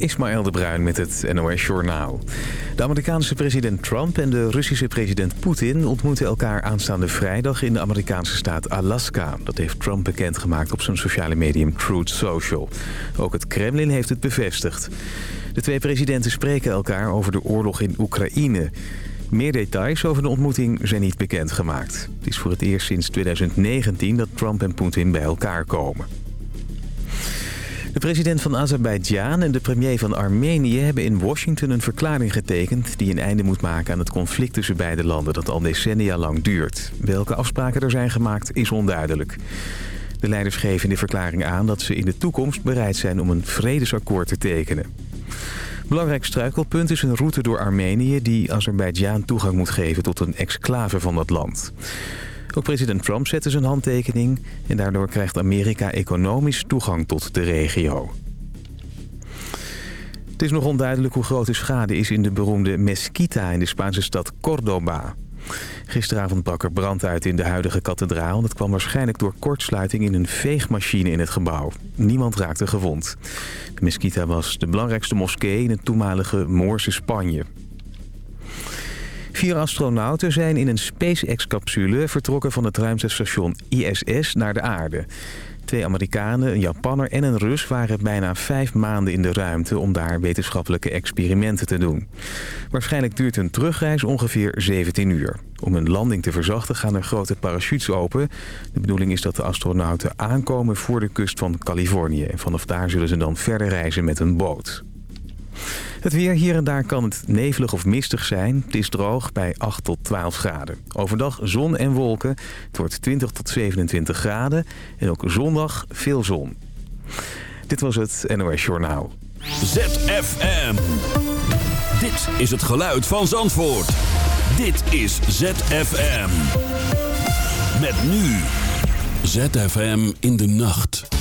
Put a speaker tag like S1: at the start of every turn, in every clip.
S1: Ismaël de Bruin met het NOS Journaal. De Amerikaanse president Trump en de Russische president Poetin... ontmoeten elkaar aanstaande vrijdag in de Amerikaanse staat Alaska. Dat heeft Trump bekendgemaakt op zijn sociale medium Truth Social. Ook het Kremlin heeft het bevestigd. De twee presidenten spreken elkaar over de oorlog in Oekraïne... Meer details over de ontmoeting zijn niet bekendgemaakt. Het is voor het eerst sinds 2019 dat Trump en Poetin bij elkaar komen. De president van Azerbeidzjan en de premier van Armenië hebben in Washington een verklaring getekend... die een einde moet maken aan het conflict tussen beide landen dat al decennia lang duurt. Welke afspraken er zijn gemaakt is onduidelijk. De leiders geven in de verklaring aan dat ze in de toekomst bereid zijn om een vredesakkoord te tekenen. Belangrijk struikelpunt is een route door Armenië die Azerbeidzjan toegang moet geven tot een exclave van dat land. Ook president Trump zette zijn handtekening en daardoor krijgt Amerika economisch toegang tot de regio. Het is nog onduidelijk hoe groot de schade is in de beroemde Mesquita in de Spaanse stad Córdoba. Gisteravond brak er brand uit in de huidige kathedraal. Dat kwam waarschijnlijk door kortsluiting in een veegmachine in het gebouw. Niemand raakte gewond. De Mesquita was de belangrijkste moskee in het toenmalige Moorse Spanje. Vier astronauten zijn in een SpaceX-capsule vertrokken van het ruimtestation ISS naar de aarde. Twee Amerikanen, een Japanner en een Rus waren bijna vijf maanden in de ruimte om daar wetenschappelijke experimenten te doen. Waarschijnlijk duurt hun terugreis ongeveer 17 uur. Om een landing te verzachten gaan er grote parachutes open. De bedoeling is dat de astronauten aankomen voor de kust van Californië. En vanaf daar zullen ze dan verder reizen met een boot. Het weer hier en daar kan het nevelig of mistig zijn. Het is droog bij 8 tot 12 graden. Overdag zon en wolken. Het wordt 20 tot 27 graden. En ook zondag veel zon. Dit was het NOS Journaal.
S2: ZFM. Dit is het geluid van Zandvoort. Dit is ZFM. Met nu. ZFM in de nacht.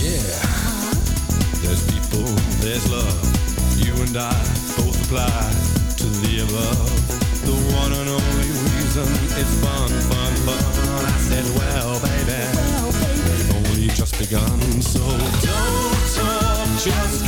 S3: yeah. There's people, there's love. You and I both apply to. The one and only reason
S2: fun,
S4: fun, fun. I said, well, baby, we've only just begun, so
S5: don't talk, just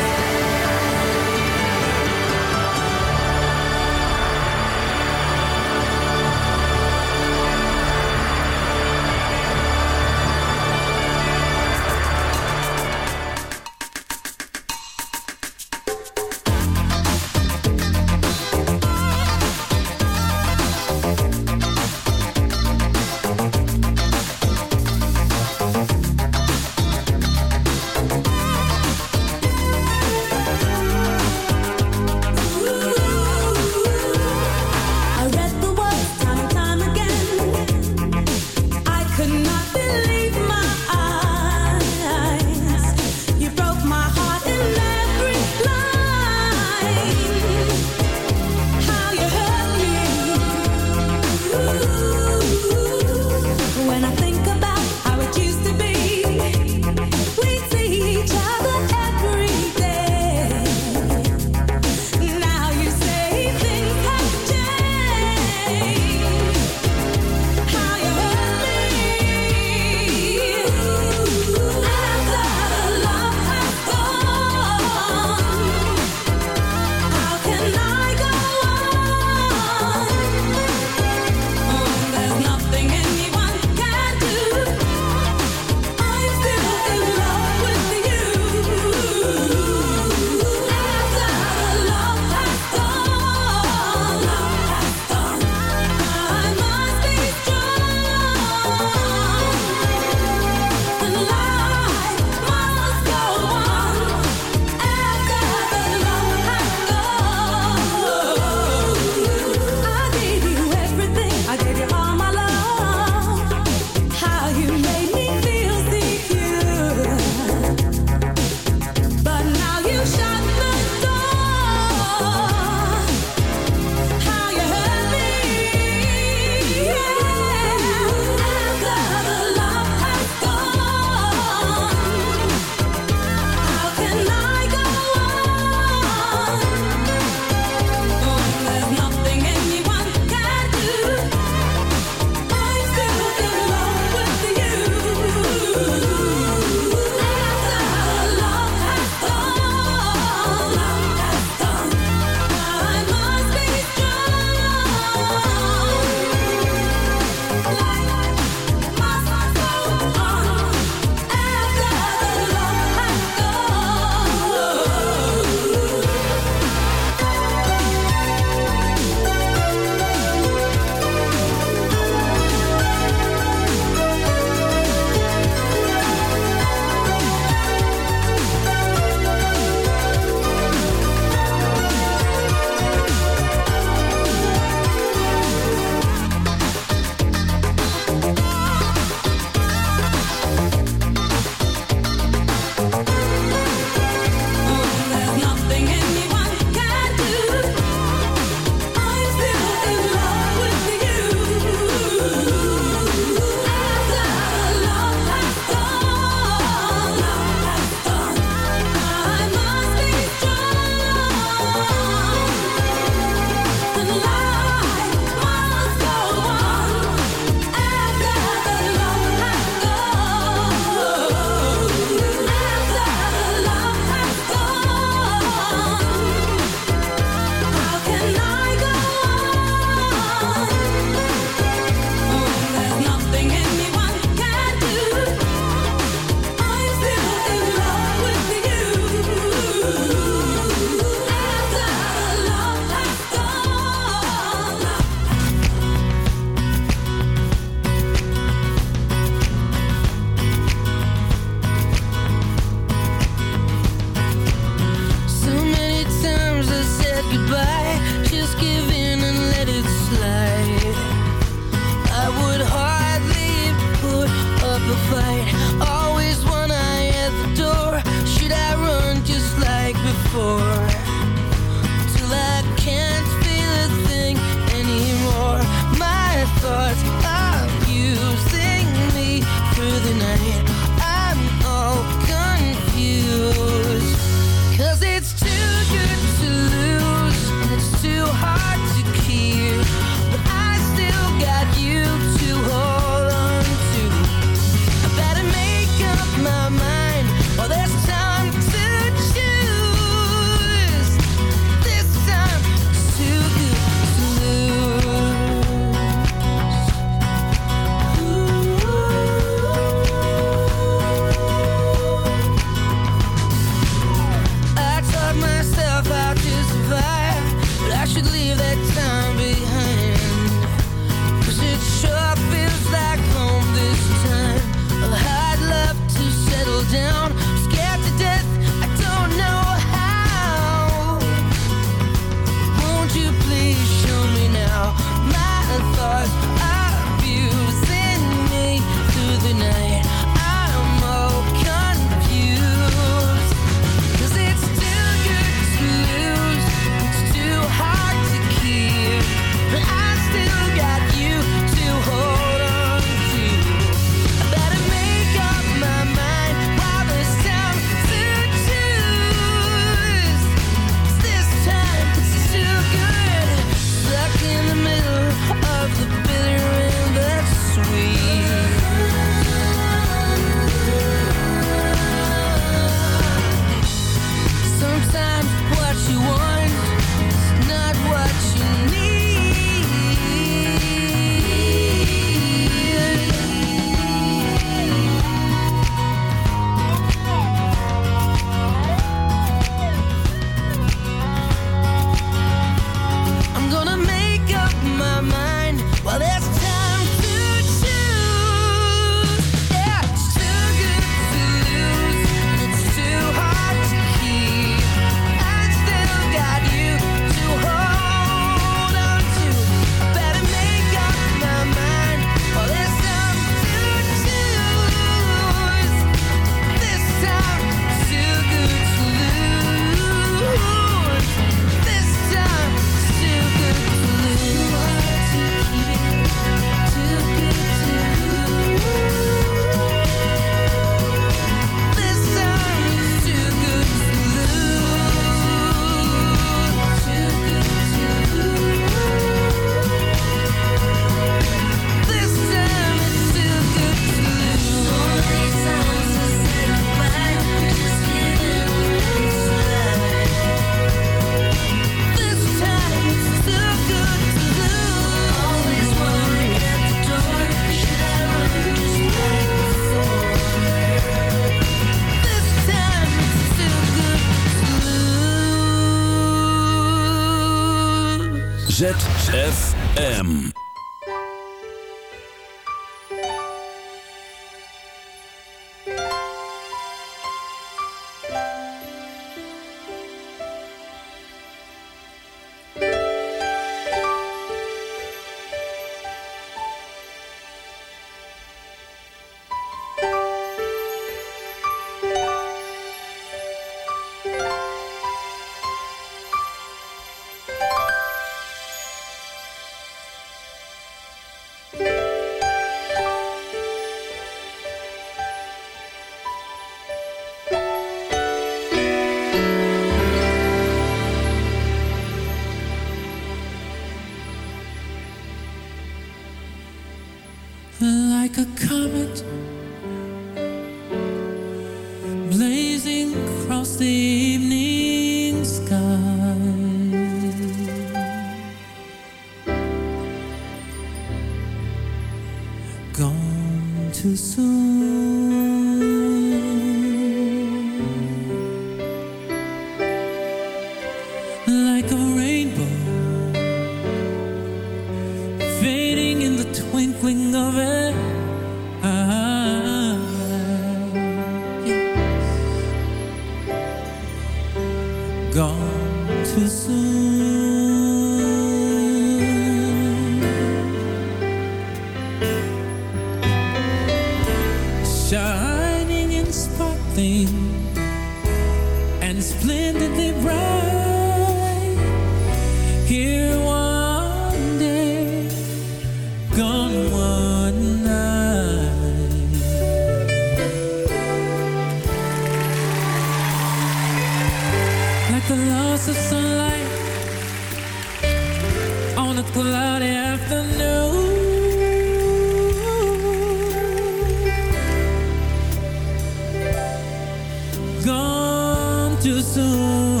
S6: gone too soon.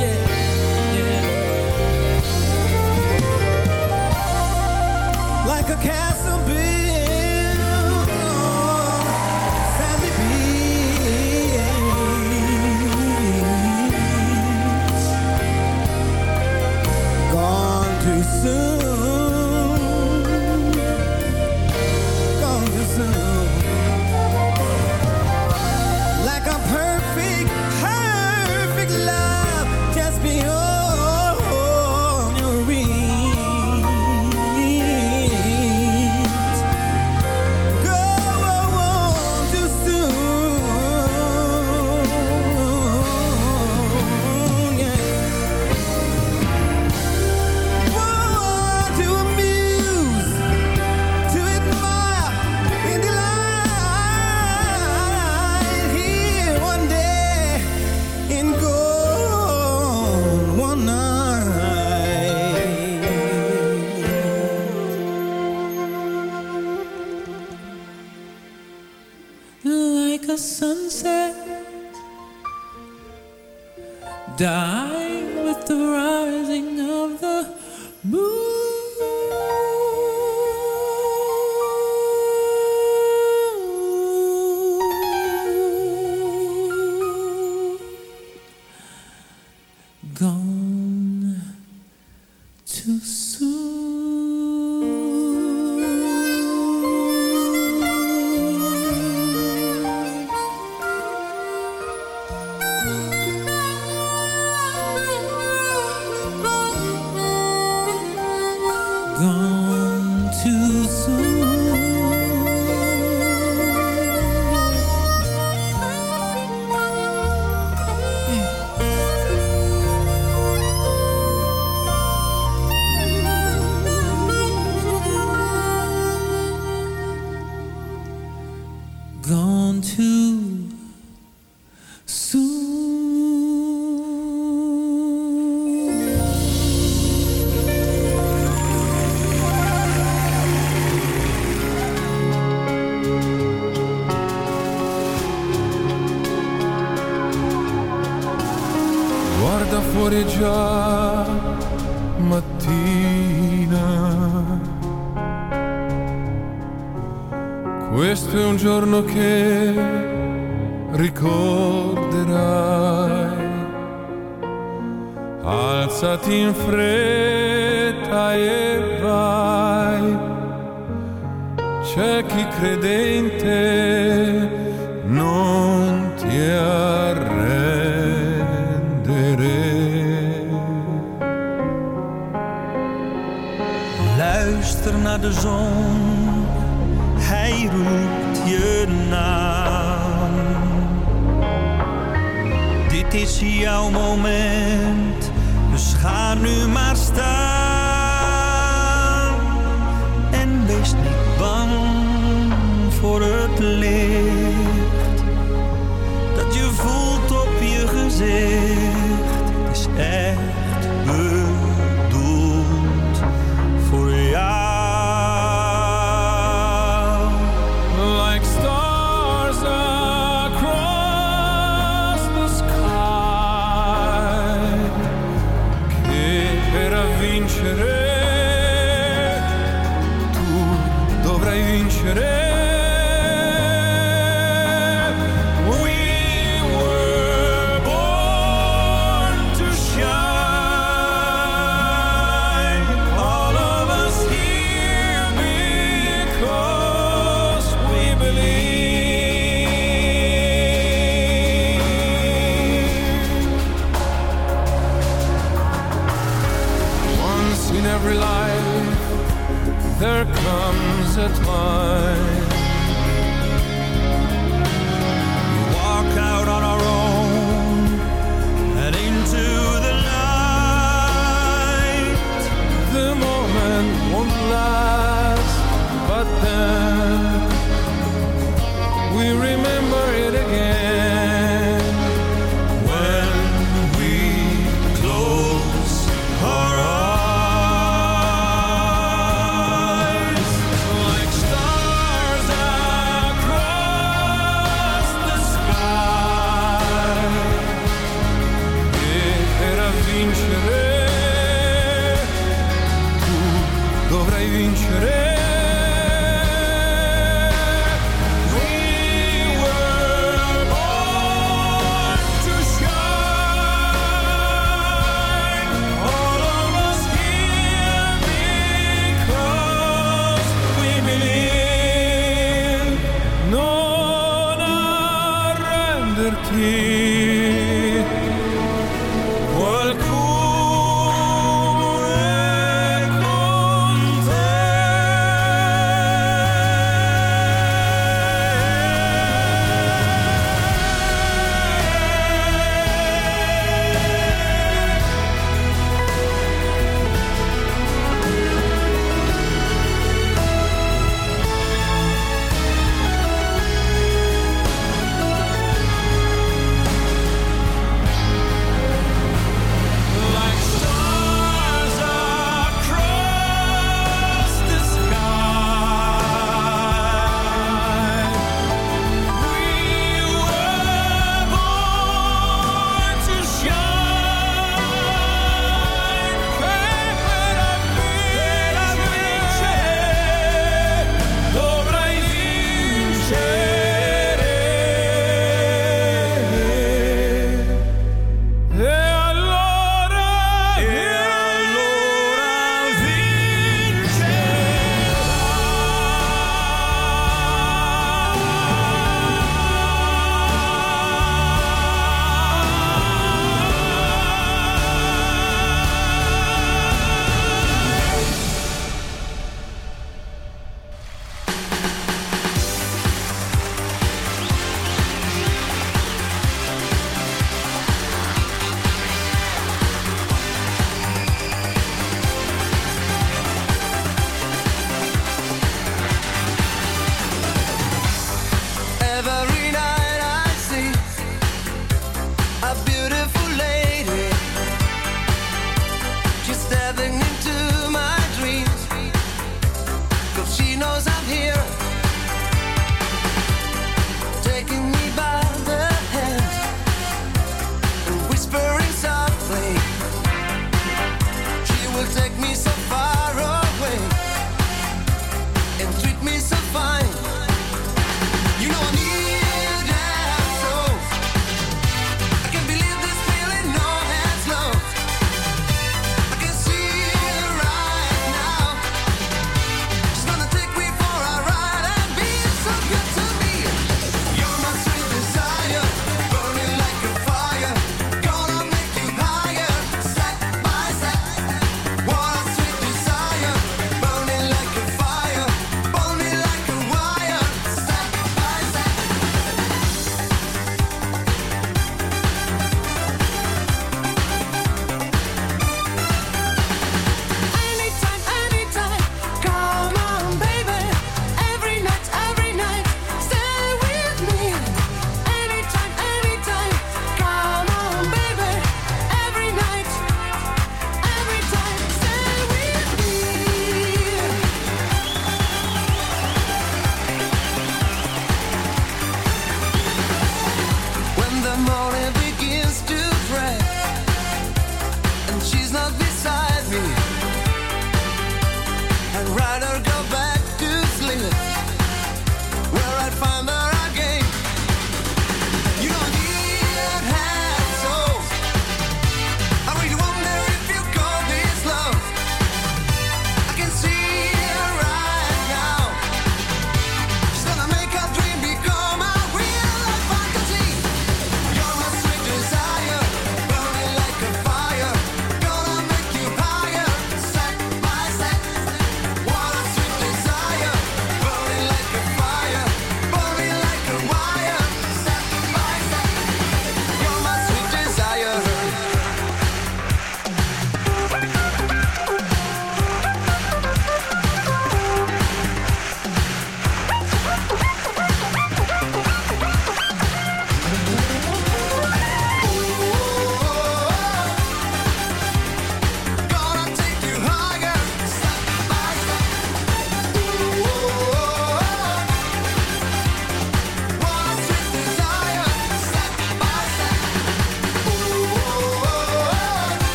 S6: Yeah, yeah. Like a cat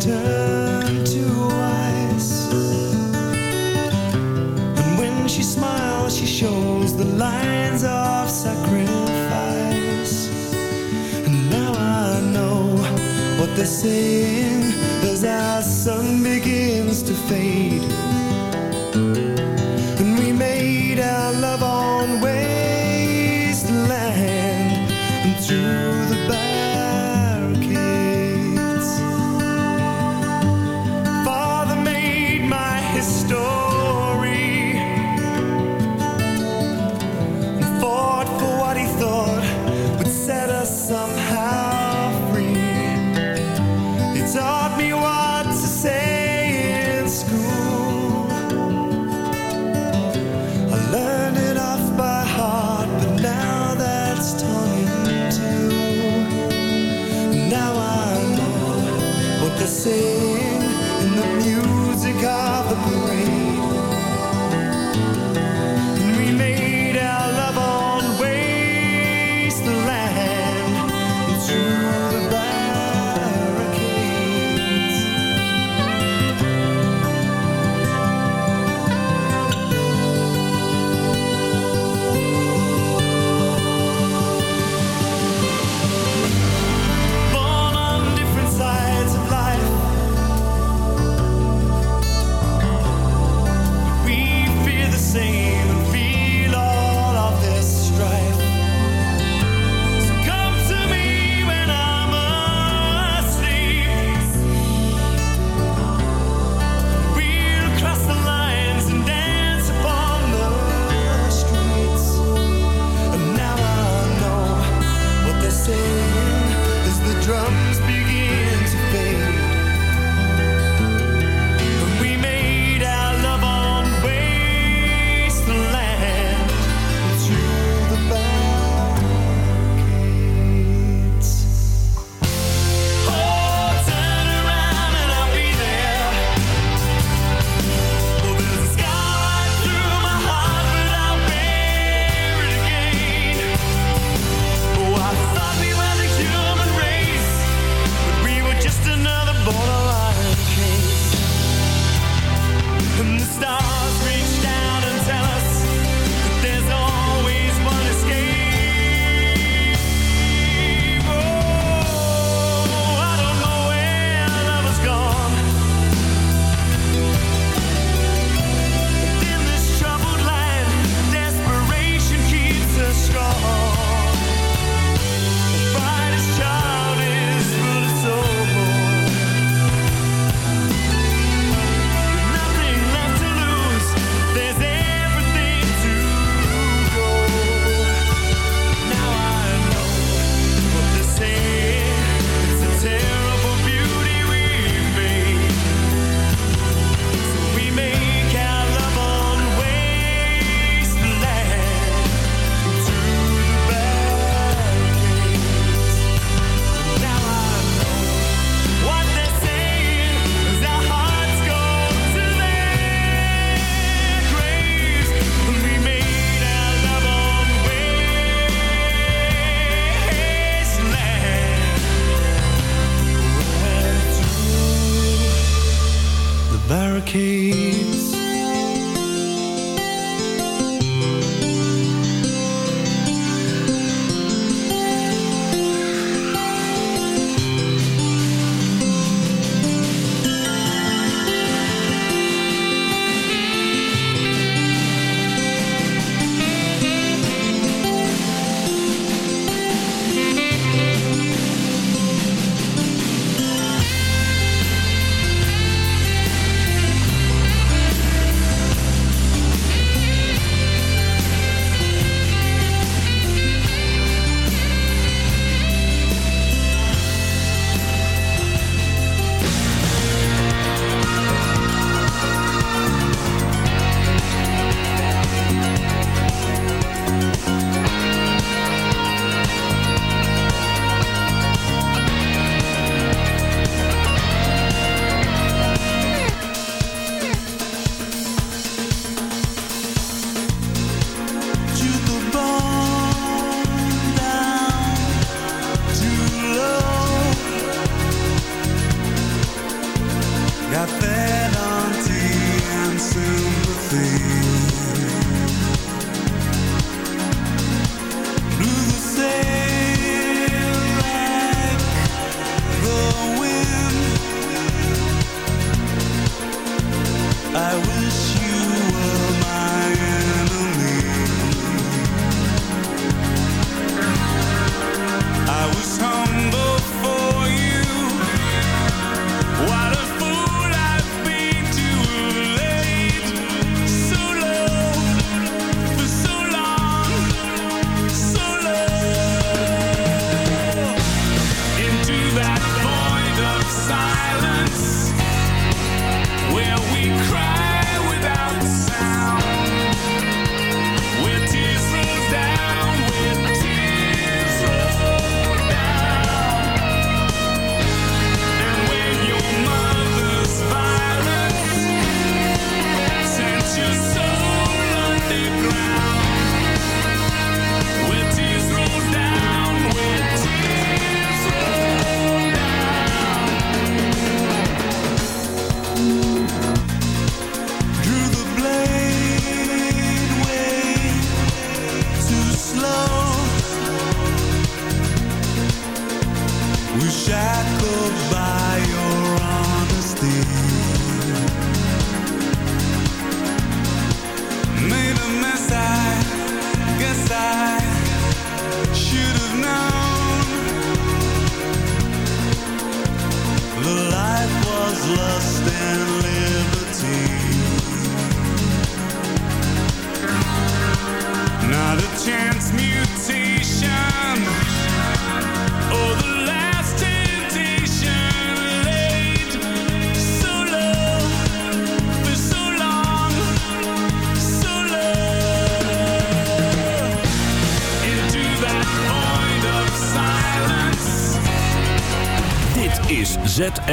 S6: turned to ice. And when she smiles, she shows the lines of sacrifice. And now I know what they're saying as our sun begins to fade. barricades